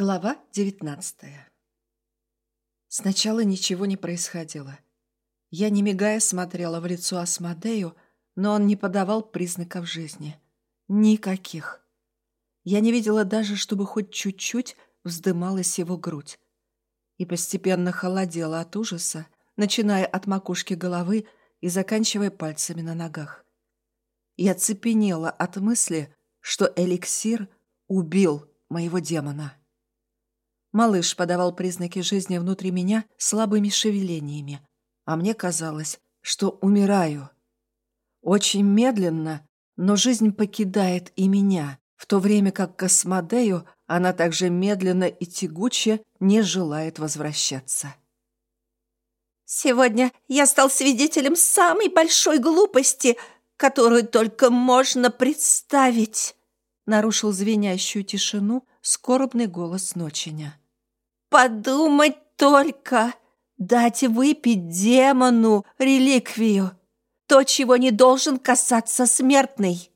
Глава девятнадцатая Сначала ничего не происходило. Я, не мигая, смотрела в лицо Асмодею, но он не подавал признаков жизни. Никаких. Я не видела даже, чтобы хоть чуть-чуть вздымалась его грудь. И постепенно холодела от ужаса, начиная от макушки головы и заканчивая пальцами на ногах. Я цепенела от мысли, что эликсир убил моего демона. Малыш подавал признаки жизни внутри меня слабыми шевелениями, а мне казалось, что умираю. Очень медленно, но жизнь покидает и меня, в то время как Космодею она также медленно и тягуче не желает возвращаться. «Сегодня я стал свидетелем самой большой глупости, которую только можно представить», нарушил звенящую тишину скорбный голос Ночиня. Подумать только! Дать выпить демону реликвию! То, чего не должен касаться смертный!»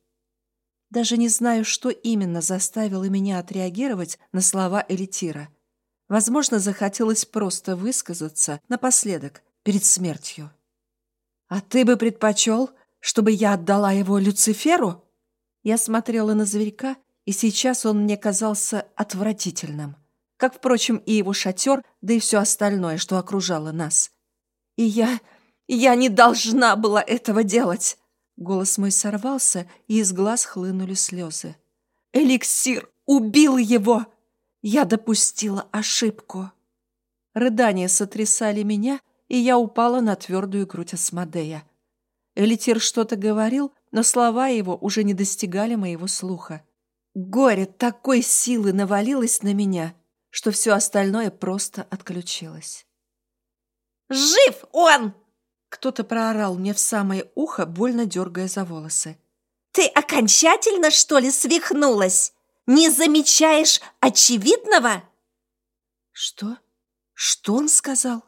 Даже не знаю, что именно заставило меня отреагировать на слова Элитира. Возможно, захотелось просто высказаться напоследок, перед смертью. «А ты бы предпочел, чтобы я отдала его Люциферу?» Я смотрела на зверька, и сейчас он мне казался отвратительным как, впрочем, и его шатер, да и все остальное, что окружало нас. И я... я не должна была этого делать!» Голос мой сорвался, и из глаз хлынули слезы. «Эликсир убил его! Я допустила ошибку!» Рыдания сотрясали меня, и я упала на твердую грудь Асмодея. Элитир что-то говорил, но слова его уже не достигали моего слуха. Горе такой силы навалилось на меня, что все остальное просто отключилось. «Жив он!» Кто-то проорал мне в самое ухо, больно дергая за волосы. «Ты окончательно, что ли, свихнулась? Не замечаешь очевидного?» «Что? Что он сказал?»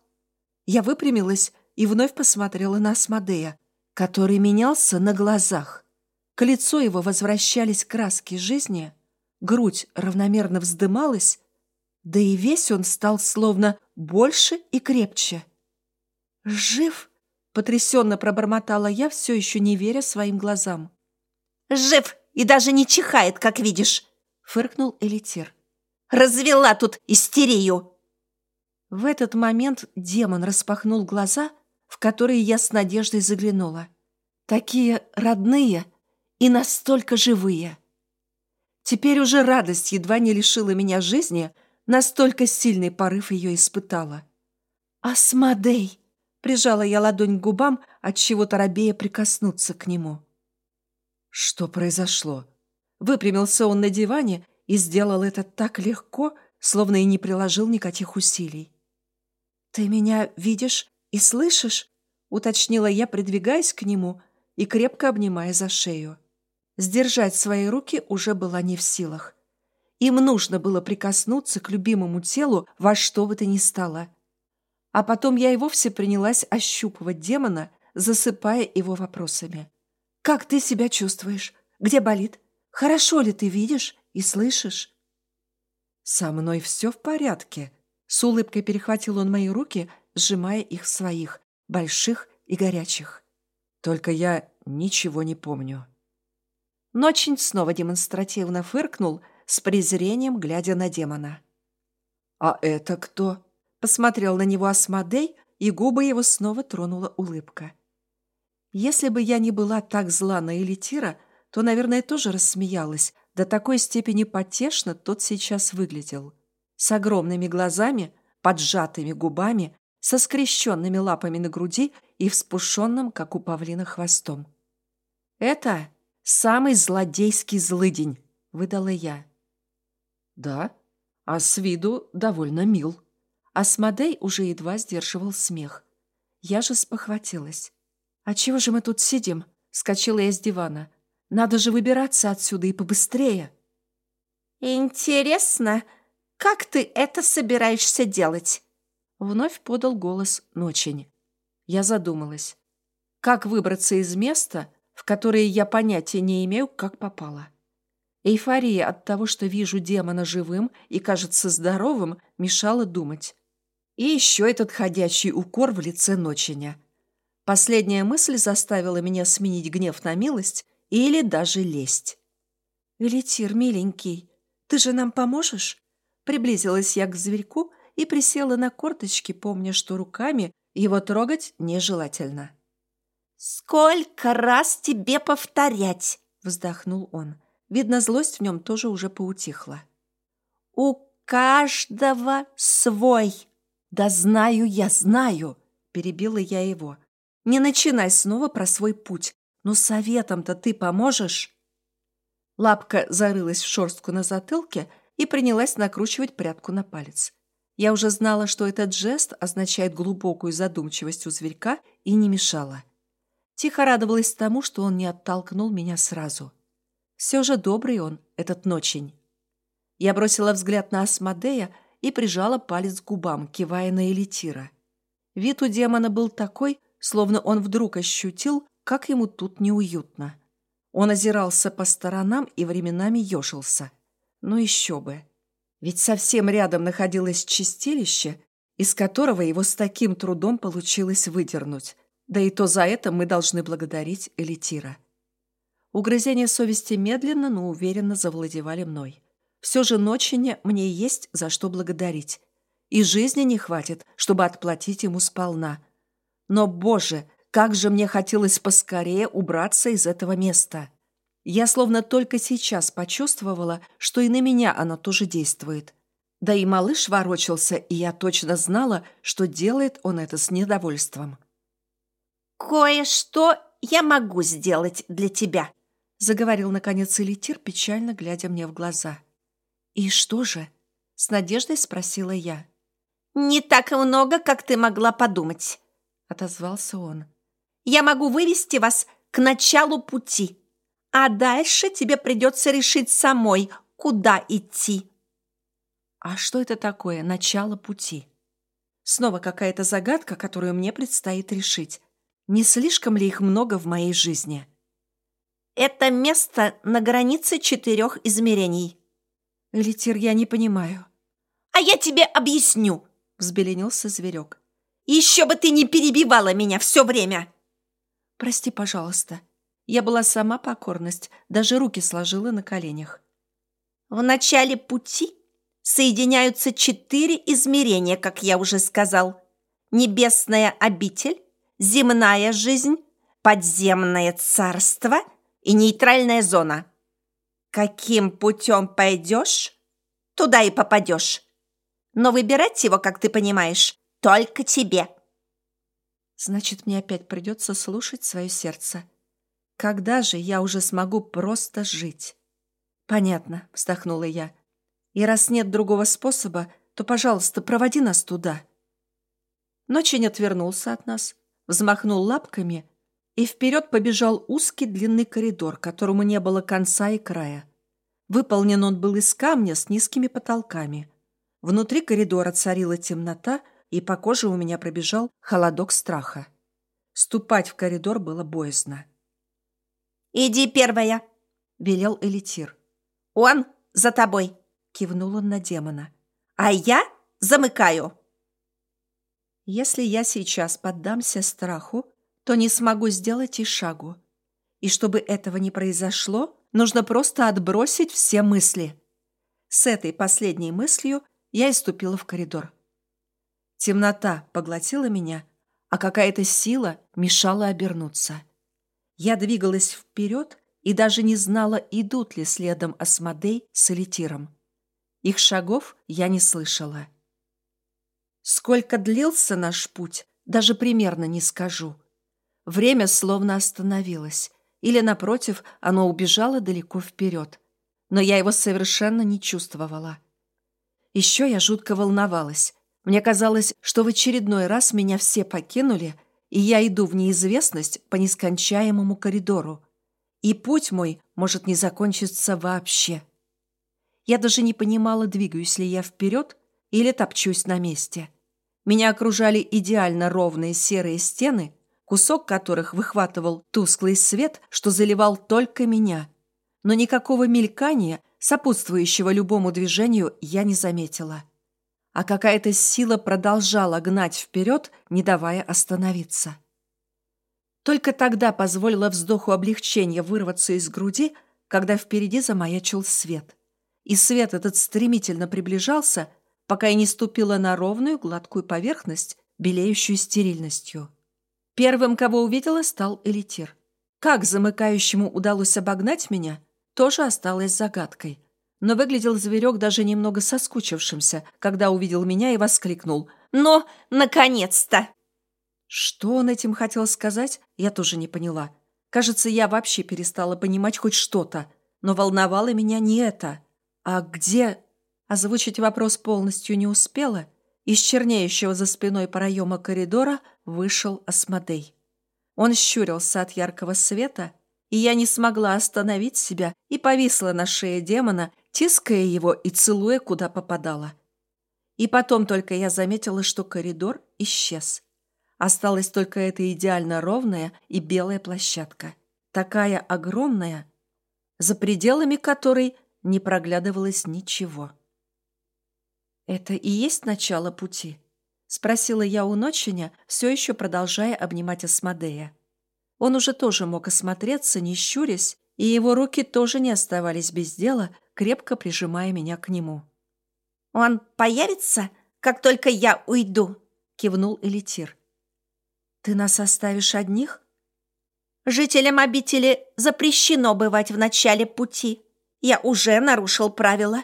Я выпрямилась и вновь посмотрела на Асмодея, который менялся на глазах. К лицу его возвращались краски жизни, грудь равномерно вздымалась, да и весь он стал словно больше и крепче. «Жив?» — потрясенно пробормотала я, все еще не веря своим глазам. «Жив и даже не чихает, как видишь!» — фыркнул Элитир. «Развела тут истерию!» В этот момент демон распахнул глаза, в которые я с надеждой заглянула. Такие родные и настолько живые. Теперь уже радость едва не лишила меня жизни — Настолько сильный порыв ее испытала. «Асмодей!» — прижала я ладонь к губам, от чего торобея прикоснуться к нему. Что произошло? Выпрямился он на диване и сделал это так легко, словно и не приложил никаких усилий. «Ты меня видишь и слышишь?» — уточнила я, придвигаясь к нему и крепко обнимая за шею. Сдержать свои руки уже была не в силах. Им нужно было прикоснуться к любимому телу во что бы то ни стало. А потом я и вовсе принялась ощупывать демона, засыпая его вопросами. «Как ты себя чувствуешь? Где болит? Хорошо ли ты видишь и слышишь?» «Со мной все в порядке», — с улыбкой перехватил он мои руки, сжимая их своих, больших и горячих. «Только я ничего не помню». Ночень снова демонстративно фыркнул — с презрением глядя на демона. «А это кто?» Посмотрел на него Асмодей, и губы его снова тронула улыбка. Если бы я не была так зла на Элитира, то, наверное, тоже рассмеялась. До такой степени потешно тот сейчас выглядел. С огромными глазами, поджатыми губами, со скрещенными лапами на груди и вспушенным, как у павлина, хвостом. «Это самый злодейский злыдень», — выдала я. Да, а с виду довольно мил. Асмодей уже едва сдерживал смех. Я же спохватилась. «А чего же мы тут сидим?» — скочила я с дивана. «Надо же выбираться отсюда и побыстрее!» «Интересно, как ты это собираешься делать?» Вновь подал голос Ночень. Я задумалась. Как выбраться из места, в которое я понятия не имею, как попала? Эйфория от того, что вижу демона живым и кажется здоровым, мешала думать. И еще этот ходячий укор в лице Ночиня. Последняя мысль заставила меня сменить гнев на милость или даже лесть. «Элитир, миленький, ты же нам поможешь?» Приблизилась я к зверьку и присела на корточки, помня, что руками его трогать нежелательно. «Сколько раз тебе повторять?» — вздохнул он. Видно, злость в нем тоже уже поутихла. «У каждого свой!» «Да знаю я, знаю!» — перебила я его. «Не начинай снова про свой путь. Ну, советом-то ты поможешь?» Лапка зарылась в шорстку на затылке и принялась накручивать прядку на палец. Я уже знала, что этот жест означает глубокую задумчивость у зверька и не мешала. Тихо радовалась тому, что он не оттолкнул меня сразу. Все же добрый он, этот ночень. Я бросила взгляд на Асмодея и прижала палец к губам, кивая на элитира. Вид у демона был такой, словно он вдруг ощутил, как ему тут неуютно. Он озирался по сторонам и временами ешился. Ну еще бы. Ведь совсем рядом находилось чистилище, из которого его с таким трудом получилось выдернуть. Да и то за это мы должны благодарить Элитира. Угрызения совести медленно, но уверенно завладевали мной. Все же ночине мне есть за что благодарить. И жизни не хватит, чтобы отплатить ему сполна. Но, боже, как же мне хотелось поскорее убраться из этого места. Я словно только сейчас почувствовала, что и на меня оно тоже действует. Да и малыш ворочался, и я точно знала, что делает он это с недовольством. «Кое-что я могу сделать для тебя», — заговорил, наконец, Элитир, печально глядя мне в глаза. «И что же?» — с надеждой спросила я. «Не так много, как ты могла подумать», — отозвался он. «Я могу вывести вас к началу пути, а дальше тебе придется решить самой, куда идти». «А что это такое начало пути?» Снова какая-то загадка, которую мне предстоит решить. Не слишком ли их много в моей жизни?» Это место на границе четырех измерений. Литир, я не понимаю. А я тебе объясню, взбеленился зверек. Еще бы ты не перебивала меня все время. Прости, пожалуйста. Я была сама покорность, даже руки сложила на коленях. В начале пути соединяются четыре измерения, как я уже сказал. Небесная обитель, земная жизнь, подземное царство — и нейтральная зона. Каким путем пойдешь, туда и попадешь. Но выбирать его, как ты понимаешь, только тебе. Значит, мне опять придется слушать свое сердце. Когда же я уже смогу просто жить? Понятно, вздохнула я. И раз нет другого способа, то, пожалуйста, проводи нас туда. Ночень отвернулся от нас, взмахнул лапками и вперед побежал узкий длинный коридор, которому не было конца и края. Выполнен он был из камня с низкими потолками. Внутри коридора царила темнота, и по коже у меня пробежал холодок страха. Ступать в коридор было боязно. «Иди первая!» — велел Элитир. «Он за тобой!» — кивнул он на демона. «А я замыкаю!» Если я сейчас поддамся страху, то не смогу сделать и шагу. И чтобы этого не произошло, нужно просто отбросить все мысли. С этой последней мыслью я и ступила в коридор. Темнота поглотила меня, а какая-то сила мешала обернуться. Я двигалась вперед и даже не знала, идут ли следом Асмодей с Элитиром. Их шагов я не слышала. Сколько длился наш путь, даже примерно не скажу. Время словно остановилось, или, напротив, оно убежало далеко вперед. Но я его совершенно не чувствовала. Еще я жутко волновалась. Мне казалось, что в очередной раз меня все покинули, и я иду в неизвестность по нескончаемому коридору. И путь мой может не закончиться вообще. Я даже не понимала, двигаюсь ли я вперед или топчусь на месте. Меня окружали идеально ровные серые стены, кусок которых выхватывал тусклый свет, что заливал только меня. но никакого мелькания, сопутствующего любому движению, я не заметила. А какая-то сила продолжала гнать вперед, не давая остановиться. Только тогда позволила вздоху облегчения вырваться из груди, когда впереди замаячил свет. И свет этот стремительно приближался, пока я не ступила на ровную гладкую поверхность, белеющую стерильностью. Первым, кого увидела, стал элитир. Как замыкающему удалось обогнать меня, тоже осталось загадкой. Но выглядел зверек даже немного соскучившимся, когда увидел меня и воскликнул. «Но, наконец-то!» Что он этим хотел сказать, я тоже не поняла. Кажется, я вообще перестала понимать хоть что-то. Но волновало меня не это. А где... Озвучить вопрос полностью не успела. Из чернеющего за спиной проема коридора вышел Асмодей. Он щурился от яркого света, и я не смогла остановить себя и повисла на шее демона, тиская его и целуя, куда попадала. И потом только я заметила, что коридор исчез. Осталась только эта идеально ровная и белая площадка. Такая огромная, за пределами которой не проглядывалось ничего. «Это и есть начало пути?» — спросила я у Ночиня, все еще продолжая обнимать Асмодея. Он уже тоже мог осмотреться, не щурясь, и его руки тоже не оставались без дела, крепко прижимая меня к нему. «Он появится, как только я уйду», — кивнул Элитир. «Ты нас оставишь одних?» «Жителям обители запрещено бывать в начале пути. Я уже нарушил правила».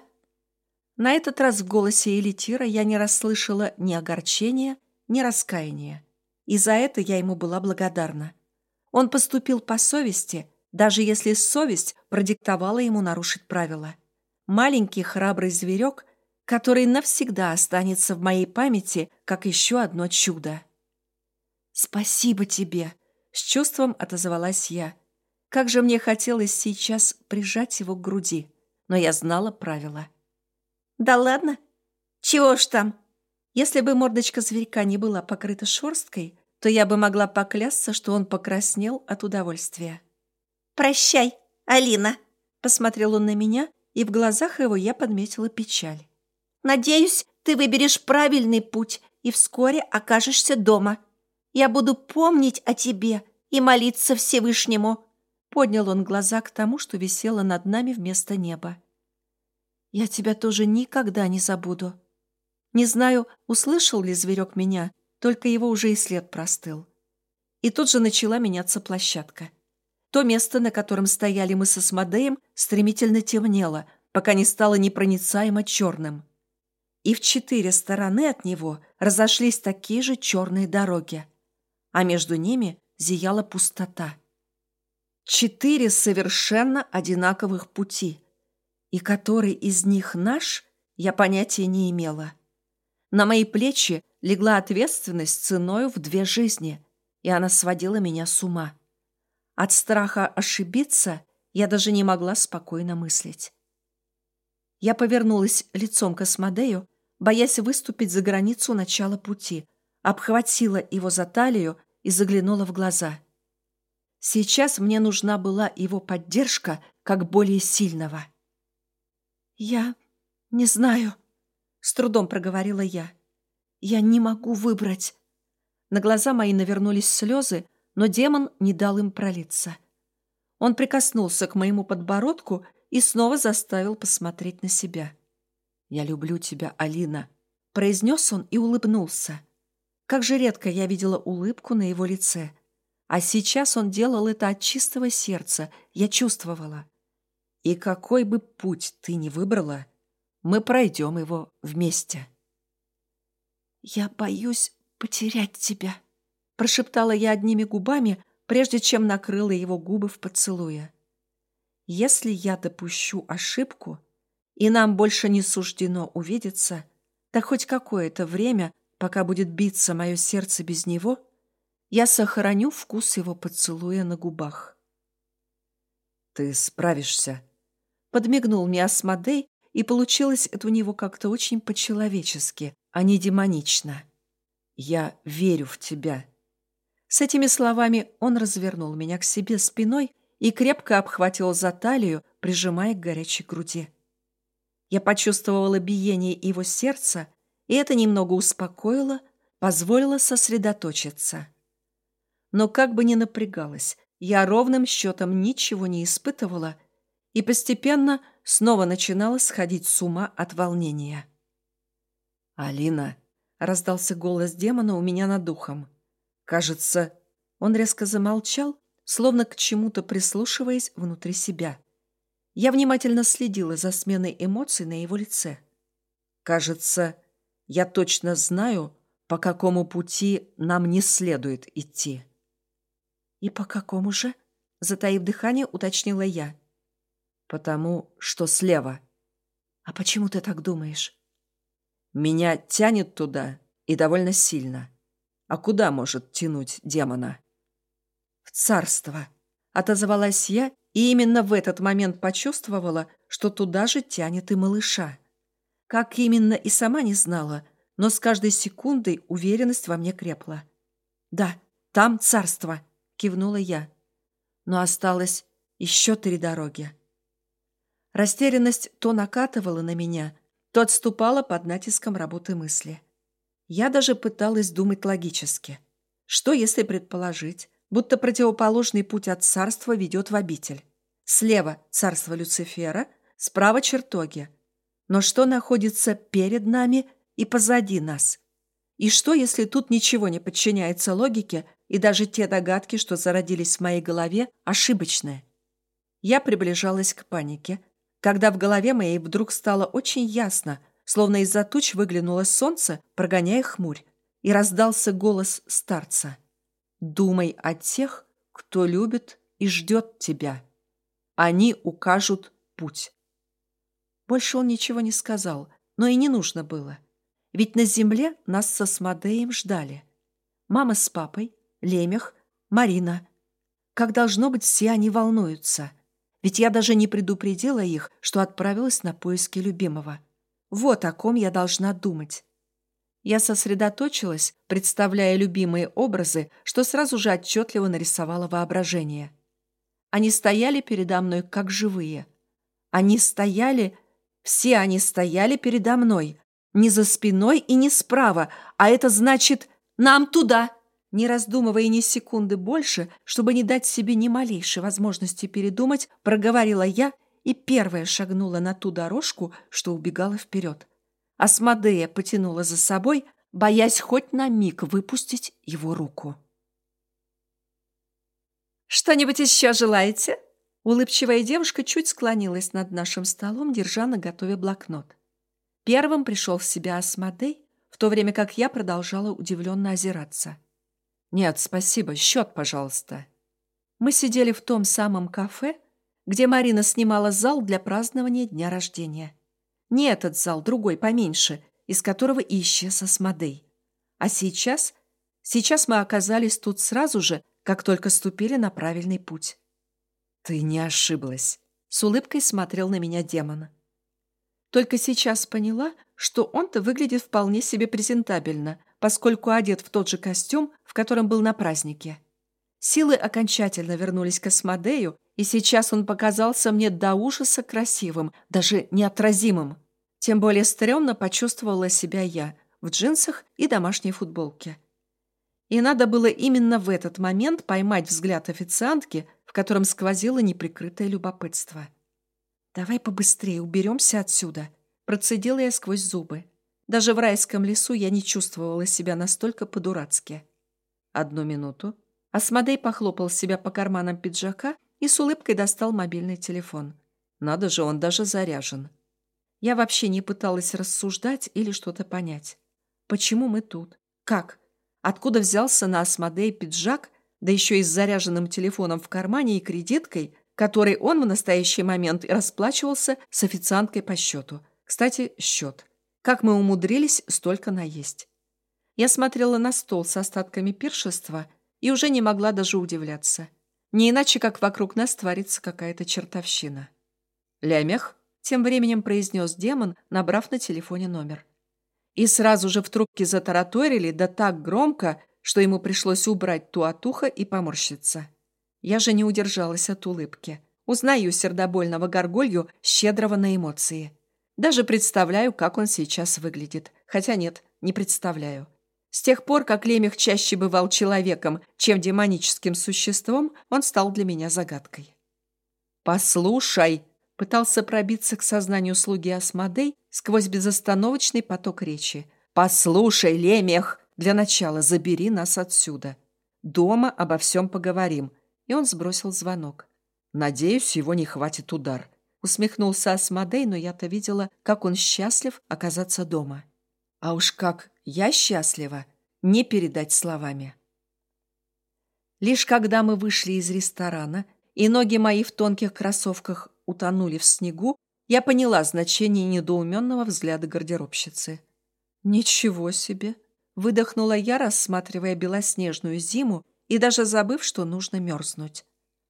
На этот раз в голосе Элитира я не расслышала ни огорчения, ни раскаяния. И за это я ему была благодарна. Он поступил по совести, даже если совесть продиктовала ему нарушить правила. Маленький храбрый зверек, который навсегда останется в моей памяти как еще одно чудо. «Спасибо тебе!» — с чувством отозвалась я. Как же мне хотелось сейчас прижать его к груди, но я знала правила. «Да ладно? Чего ж там?» Если бы мордочка зверька не была покрыта шерсткой, то я бы могла поклясться, что он покраснел от удовольствия. «Прощай, Алина!» Посмотрел он на меня, и в глазах его я подметила печаль. «Надеюсь, ты выберешь правильный путь и вскоре окажешься дома. Я буду помнить о тебе и молиться Всевышнему». Поднял он глаза к тому, что висело над нами вместо неба. «Я тебя тоже никогда не забуду». Не знаю, услышал ли зверек меня, только его уже и след простыл. И тут же начала меняться площадка. То место, на котором стояли мы со Смодеем, стремительно темнело, пока не стало непроницаемо черным. И в четыре стороны от него разошлись такие же черные дороги а между ними зияла пустота. Четыре совершенно одинаковых пути, и который из них наш, я понятия не имела. На мои плечи легла ответственность ценою в две жизни, и она сводила меня с ума. От страха ошибиться я даже не могла спокойно мыслить. Я повернулась лицом к Асмодею, боясь выступить за границу начала пути, обхватила его за талию и заглянула в глаза. Сейчас мне нужна была его поддержка как более сильного. «Я не знаю», — с трудом проговорила я. «Я не могу выбрать». На глаза мои навернулись слезы, но демон не дал им пролиться. Он прикоснулся к моему подбородку и снова заставил посмотреть на себя. «Я люблю тебя, Алина», — произнес он и улыбнулся. Как же редко я видела улыбку на его лице. А сейчас он делал это от чистого сердца, я чувствовала. И какой бы путь ты ни выбрала, мы пройдем его вместе. «Я боюсь потерять тебя», — прошептала я одними губами, прежде чем накрыла его губы в поцелуе. «Если я допущу ошибку, и нам больше не суждено увидеться, то хоть какое-то время Пока будет биться мое сердце без него, я сохраню вкус его поцелуя на губах. «Ты справишься», — подмигнул мне Асмодей, и получилось это у него как-то очень по-человечески, а не демонично. «Я верю в тебя». С этими словами он развернул меня к себе спиной и крепко обхватил за талию, прижимая к горячей груди. Я почувствовала биение его сердца, и это немного успокоило, позволило сосредоточиться. Но как бы ни напрягалась, я ровным счетом ничего не испытывала и постепенно снова начинала сходить с ума от волнения. «Алина!» — раздался голос демона у меня над духом. «Кажется...» Он резко замолчал, словно к чему-то прислушиваясь внутри себя. Я внимательно следила за сменой эмоций на его лице. «Кажется, я точно знаю, по какому пути нам не следует идти». «И по какому же?» — затаив дыхание, уточнила я. «Потому что слева». «А почему ты так думаешь?» Меня тянет туда и довольно сильно. А куда может тянуть демона? В царство. Отозвалась я, и именно в этот момент почувствовала, что туда же тянет и малыша. Как именно и сама не знала, но с каждой секундой уверенность во мне крепла. «Да, там царство», — кивнула я. Но осталось еще три дороги. Растерянность то накатывала на меня, то отступала под натиском работы мысли. Я даже пыталась думать логически. Что, если предположить, будто противоположный путь от царства ведет в обитель? Слева – царство Люцифера, справа – чертоги. Но что находится перед нами и позади нас? И что, если тут ничего не подчиняется логике, и даже те догадки, что зародились в моей голове, ошибочные? Я приближалась к панике – когда в голове моей вдруг стало очень ясно, словно из-за туч выглянуло солнце, прогоняя хмурь, и раздался голос старца. «Думай о тех, кто любит и ждет тебя. Они укажут путь». Больше он ничего не сказал, но и не нужно было. Ведь на земле нас со Смодеем ждали. Мама с папой, Лемех, Марина. Как должно быть, все они волнуются — ведь я даже не предупредила их, что отправилась на поиски любимого. Вот о ком я должна думать. Я сосредоточилась, представляя любимые образы, что сразу же отчетливо нарисовала воображение. Они стояли передо мной, как живые. Они стояли, все они стояли передо мной, не за спиной и не справа, а это значит «нам туда!» Не раздумывая ни секунды больше, чтобы не дать себе ни малейшей возможности передумать, проговорила я и первая шагнула на ту дорожку, что убегала вперед. Асмодея потянула за собой, боясь хоть на миг выпустить его руку. «Что-нибудь еще желаете?» Улыбчивая девушка чуть склонилась над нашим столом, держа на готове блокнот. Первым пришел в себя Асмодей, в то время как я продолжала удивленно озираться. «Нет, спасибо. Счет, пожалуйста». Мы сидели в том самом кафе, где Марина снимала зал для празднования дня рождения. Не этот зал, другой, поменьше, из которого исчез Асмодей. А сейчас... Сейчас мы оказались тут сразу же, как только ступили на правильный путь. «Ты не ошиблась», — с улыбкой смотрел на меня демон. Только сейчас поняла, что он-то выглядит вполне себе презентабельно, поскольку одет в тот же костюм, в котором был на празднике. Силы окончательно вернулись к Асмодею, и сейчас он показался мне до ужаса красивым, даже неотразимым. Тем более стрёмно почувствовала себя я в джинсах и домашней футболке. И надо было именно в этот момент поймать взгляд официантки, в котором сквозило неприкрытое любопытство. «Давай побыстрее уберемся отсюда», – процедила я сквозь зубы. Даже в райском лесу я не чувствовала себя настолько по-дурацки. Одну минуту. Асмодей похлопал себя по карманам пиджака и с улыбкой достал мобильный телефон. Надо же, он даже заряжен. Я вообще не пыталась рассуждать или что-то понять. Почему мы тут? Как? Откуда взялся на Асмодей пиджак, да еще и с заряженным телефоном в кармане и кредиткой, которой он в настоящий момент расплачивался с официанткой по счету? Кстати, счет. Как мы умудрились столько наесть? Я смотрела на стол с остатками пиршества и уже не могла даже удивляться. Не иначе, как вокруг нас творится какая-то чертовщина. «Лямех?» — тем временем произнес демон, набрав на телефоне номер. И сразу же в трубке затараторили, да так громко, что ему пришлось убрать ту от уха и поморщиться. Я же не удержалась от улыбки. Узнаю сердобольного горгулью, щедрого на эмоции. Даже представляю, как он сейчас выглядит. Хотя нет, не представляю. С тех пор, как Лемех чаще бывал человеком, чем демоническим существом, он стал для меня загадкой. «Послушай!» — пытался пробиться к сознанию слуги Асмодей сквозь безостановочный поток речи. «Послушай, Лемех! Для начала забери нас отсюда. Дома обо всем поговорим». И он сбросил звонок. «Надеюсь, его не хватит удар». Усмехнулся Асмодей, но я-то видела, как он счастлив оказаться дома. А уж как я счастлива, не передать словами. Лишь когда мы вышли из ресторана, и ноги мои в тонких кроссовках утонули в снегу, я поняла значение недоуменного взгляда гардеробщицы. «Ничего себе!» — выдохнула я, рассматривая белоснежную зиму и даже забыв, что нужно мерзнуть.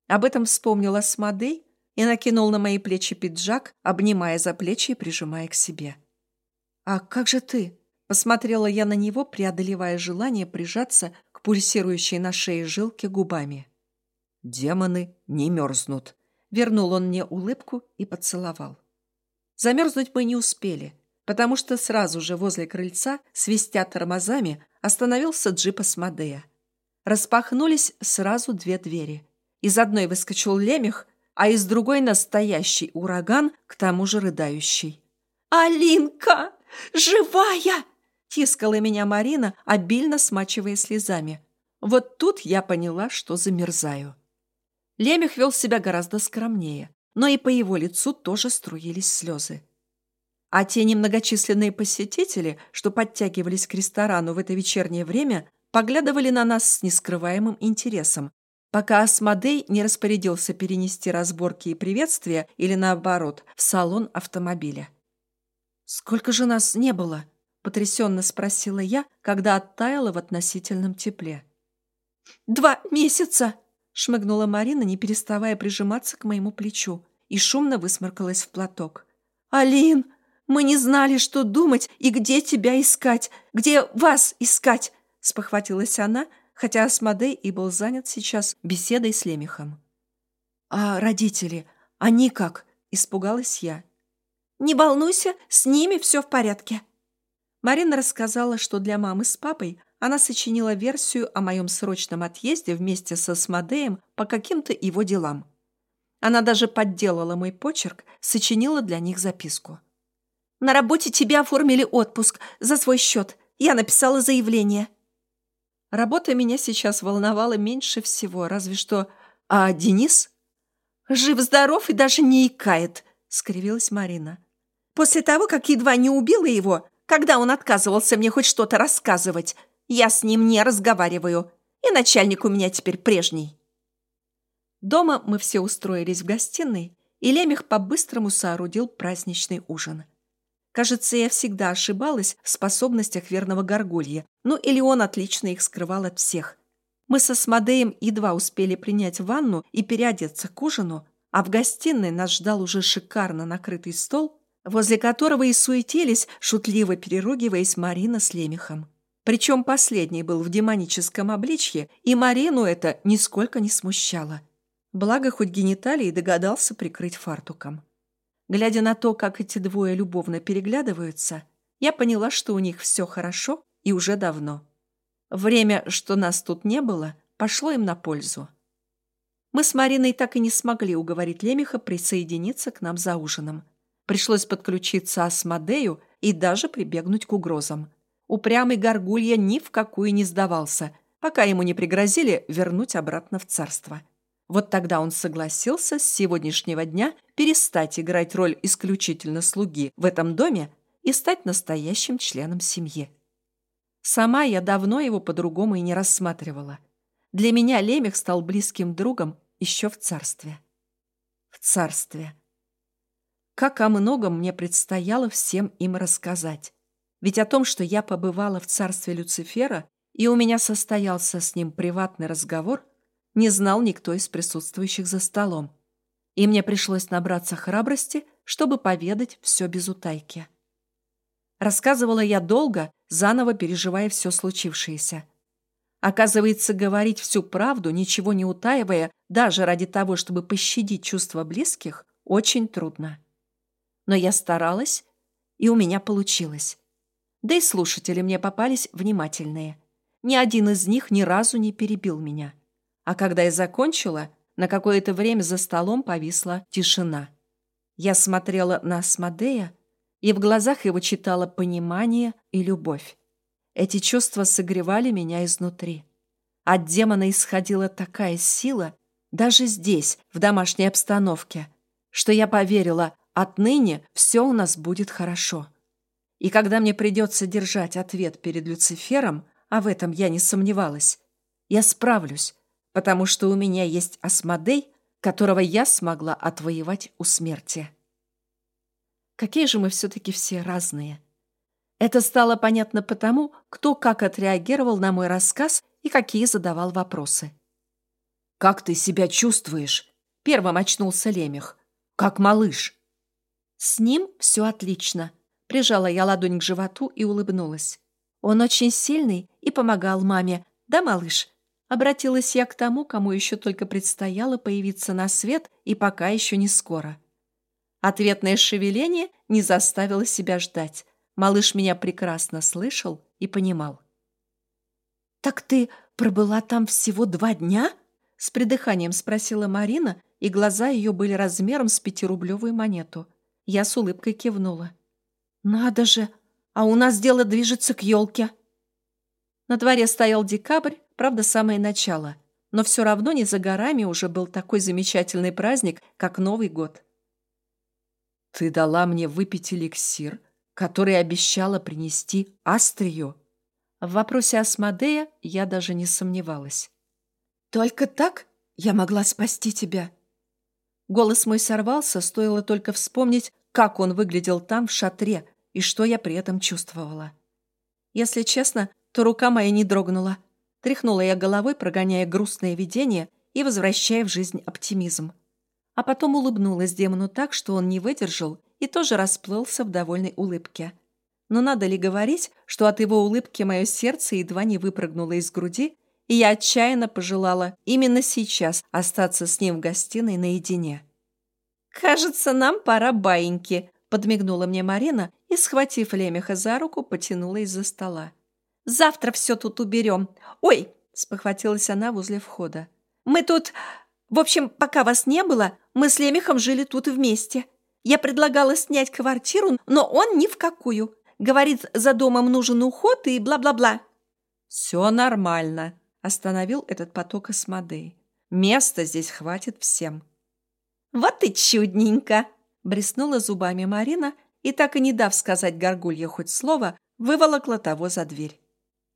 Об этом вспомнила Смодей и накинул на мои плечи пиджак, обнимая за плечи и прижимая к себе. «А как же ты?» — посмотрела я на него, преодолевая желание прижаться к пульсирующей на шее жилке губами. «Демоны не мерзнут», — вернул он мне улыбку и поцеловал. Замерзнуть мы не успели, потому что сразу же возле крыльца, свистя тормозами, остановился джип Асмодея. Распахнулись сразу две двери. Из одной выскочил лемех, а из другой настоящий ураган, к тому же рыдающий. «Алинка! Живая!» Тискала меня Марина, обильно смачивая слезами. Вот тут я поняла, что замерзаю. Лемех вел себя гораздо скромнее, но и по его лицу тоже струились слезы. А те немногочисленные посетители, что подтягивались к ресторану в это вечернее время, поглядывали на нас с нескрываемым интересом, пока Асмодей не распорядился перенести разборки и приветствия или, наоборот, в салон автомобиля. «Сколько же нас не было?» — потрясенно спросила я, когда оттаяла в относительном тепле. «Два месяца!» — шмыгнула Марина, не переставая прижиматься к моему плечу, и шумно высморкалась в платок. «Алин, мы не знали, что думать и где тебя искать, где вас искать!» — спохватилась она — хотя Асмодей и был занят сейчас беседой с Лемехом. «А родители, они как?» – испугалась я. «Не волнуйся, с ними все в порядке». Марина рассказала, что для мамы с папой она сочинила версию о моем срочном отъезде вместе со Асмодеем по каким-то его делам. Она даже подделала мой почерк, сочинила для них записку. «На работе тебе оформили отпуск за свой счет. Я написала заявление». Работа меня сейчас волновала меньше всего, разве что... А Денис? Жив-здоров и даже не икает, скривилась Марина. После того, как едва не убила его, когда он отказывался мне хоть что-то рассказывать, я с ним не разговариваю, и начальник у меня теперь прежний. Дома мы все устроились в гостиной, и Лемех по-быстрому соорудил праздничный ужин. Кажется, я всегда ошибалась в способностях верного горгулья, ну или он отлично их скрывал от всех. Мы со Смодеем едва успели принять ванну и переодеться к ужину, а в гостиной нас ждал уже шикарно накрытый стол, возле которого и суетились, шутливо переругиваясь Марина с Лемехом. Причем последний был в демоническом обличье, и Марину это нисколько не смущало. Благо, хоть гениталии догадался прикрыть фартуком. Глядя на то, как эти двое любовно переглядываются, я поняла, что у них все хорошо и уже давно. Время, что нас тут не было, пошло им на пользу. Мы с Мариной так и не смогли уговорить Лемеха присоединиться к нам за ужином. Пришлось подключиться Асмодею и даже прибегнуть к угрозам. Упрямый горгулья ни в какую не сдавался, пока ему не пригрозили вернуть обратно в царство. Вот тогда он согласился с сегодняшнего дня перестать играть роль исключительно слуги в этом доме и стать настоящим членом семьи. Сама я давно его по-другому и не рассматривала. Для меня Лемех стал близким другом еще в царстве. В царстве. Как о многом мне предстояло всем им рассказать. Ведь о том, что я побывала в царстве Люцифера, и у меня состоялся с ним приватный разговор – не знал никто из присутствующих за столом. И мне пришлось набраться храбрости, чтобы поведать все без утайки. Рассказывала я долго, заново переживая все случившееся. Оказывается, говорить всю правду, ничего не утаивая, даже ради того, чтобы пощадить чувства близких, очень трудно. Но я старалась, и у меня получилось. Да и слушатели мне попались внимательные. Ни один из них ни разу не перебил меня. А когда я закончила, на какое-то время за столом повисла тишина. Я смотрела на Асмодея, и в глазах его читала понимание и любовь. Эти чувства согревали меня изнутри. От демона исходила такая сила, даже здесь, в домашней обстановке, что я поверила, отныне все у нас будет хорошо. И когда мне придется держать ответ перед Люцифером, а в этом я не сомневалась, я справлюсь, потому что у меня есть Асмодей, которого я смогла отвоевать у смерти. Какие же мы все-таки все разные. Это стало понятно потому, кто как отреагировал на мой рассказ и какие задавал вопросы. «Как ты себя чувствуешь?» — первым очнулся Лемех. «Как малыш?» «С ним все отлично», — прижала я ладонь к животу и улыбнулась. «Он очень сильный и помогал маме, да, малыш?» Обратилась я к тому, кому еще только предстояло появиться на свет и пока еще не скоро. Ответное шевеление не заставило себя ждать. Малыш меня прекрасно слышал и понимал. «Так ты пробыла там всего два дня?» С придыханием спросила Марина, и глаза ее были размером с пятирублевую монету. Я с улыбкой кивнула. «Надо же! А у нас дело движется к елке!» На дворе стоял декабрь, правда, самое начало. Но все равно не за горами уже был такой замечательный праздник, как Новый год. «Ты дала мне выпить эликсир, который обещала принести Астрию?» В вопросе Асмодея я даже не сомневалась. «Только так я могла спасти тебя?» Голос мой сорвался, стоило только вспомнить, как он выглядел там, в шатре, и что я при этом чувствовала. Если честно, то рука моя не дрогнула. Тряхнула я головой, прогоняя грустное видение и возвращая в жизнь оптимизм. А потом улыбнулась демону так, что он не выдержал и тоже расплылся в довольной улыбке. Но надо ли говорить, что от его улыбки мое сердце едва не выпрыгнуло из груди, и я отчаянно пожелала именно сейчас остаться с ним в гостиной наедине. «Кажется, нам пора баиньки», — подмигнула мне Марина и, схватив Лемеха за руку, потянула из-за стола. Завтра все тут уберем. Ой!» – спохватилась она возле входа. «Мы тут... В общем, пока вас не было, мы с Лемехом жили тут вместе. Я предлагала снять квартиру, но он ни в какую. Говорит, за домом нужен уход и бла-бла-бла». «Все нормально», – остановил этот поток Асмодей. «Места здесь хватит всем». «Вот и чудненько!» – бреснула зубами Марина и, так и не дав сказать горгулье хоть слово, выволокла того за дверь.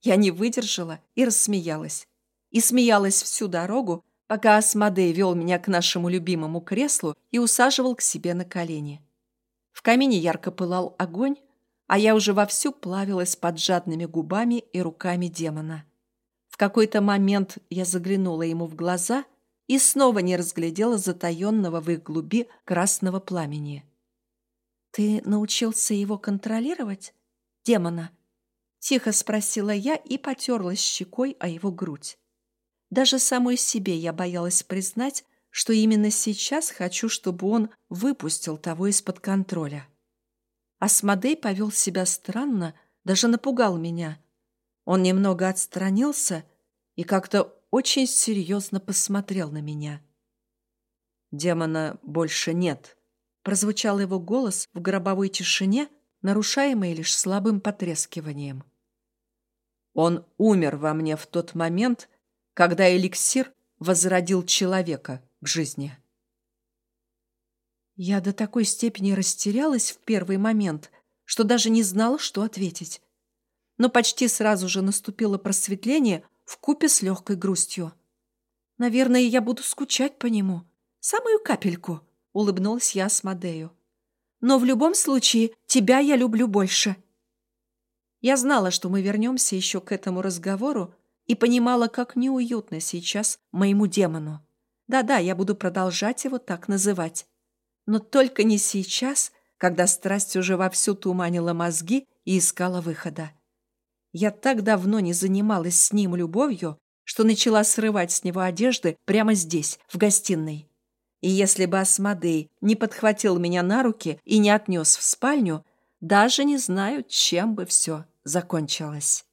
Я не выдержала и рассмеялась. И смеялась всю дорогу, пока Асмодей вел меня к нашему любимому креслу и усаживал к себе на колени. В камине ярко пылал огонь, а я уже вовсю плавилась под жадными губами и руками демона. В какой-то момент я заглянула ему в глаза и снова не разглядела затаенного в их глуби красного пламени. «Ты научился его контролировать, демона?» Тихо спросила я и потерлась щекой о его грудь. Даже самой себе я боялась признать, что именно сейчас хочу, чтобы он выпустил того из-под контроля. Асмодей повел себя странно, даже напугал меня. Он немного отстранился и как-то очень серьезно посмотрел на меня. «Демона больше нет», — прозвучал его голос в гробовой тишине, нарушаемой лишь слабым потрескиванием. Он умер во мне в тот момент, когда эликсир возродил человека к жизни. Я до такой степени растерялась в первый момент, что даже не знала, что ответить. Но почти сразу же наступило просветление в купе с легкой грустью. «Наверное, я буду скучать по нему. Самую капельку», — улыбнулась я Асмодею. «Но в любом случае тебя я люблю больше». Я знала, что мы вернемся еще к этому разговору и понимала, как неуютно сейчас моему демону. Да-да, я буду продолжать его так называть. Но только не сейчас, когда страсть уже вовсю туманила мозги и искала выхода. Я так давно не занималась с ним любовью, что начала срывать с него одежды прямо здесь, в гостиной. И если бы Асмодей не подхватил меня на руки и не отнес в спальню, даже не знаю, чем бы все закончилось.